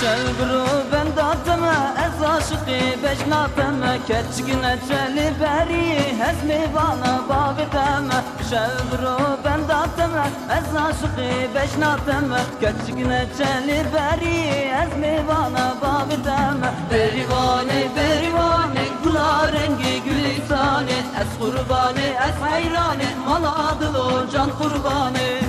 شلبرو بنداتم از عاشقی بجناتم کچگنه چلی بری هز میوانا بابتم شلبرو بنداتم از عاشقی بجناتم کچگنه چلی بری هز میوانا بابتم بریوانه بریوانه گلا رنگی گلستانه از قربانه از حیرانه مال عادل و can kurbanı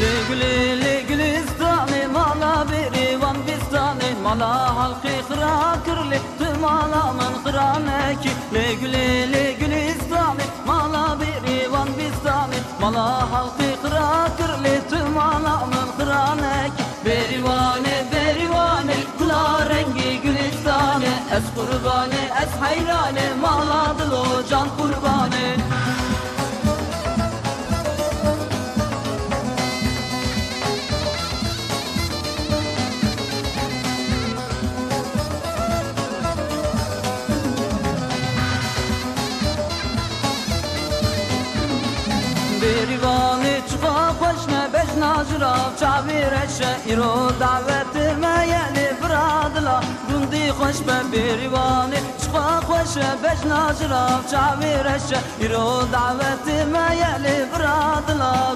Ligli liglistani mala biri van bistani mala halkı kıra kırlı tüm alamın kıraneki Ligli liglistani mala biri van bistani mala halkı kıra kırlı tüm alamın kıraneki Berivane berivane kula rengi gülistani Es kurbane es hayrane mala dilo can kurbane Berivanı çıka koşne beş nazırav çavireşe İro daveti meyeli fıradla Gundi hoş be berivanı çıka koşe beş nazırav çavireşe İro daveti meyeli fıradla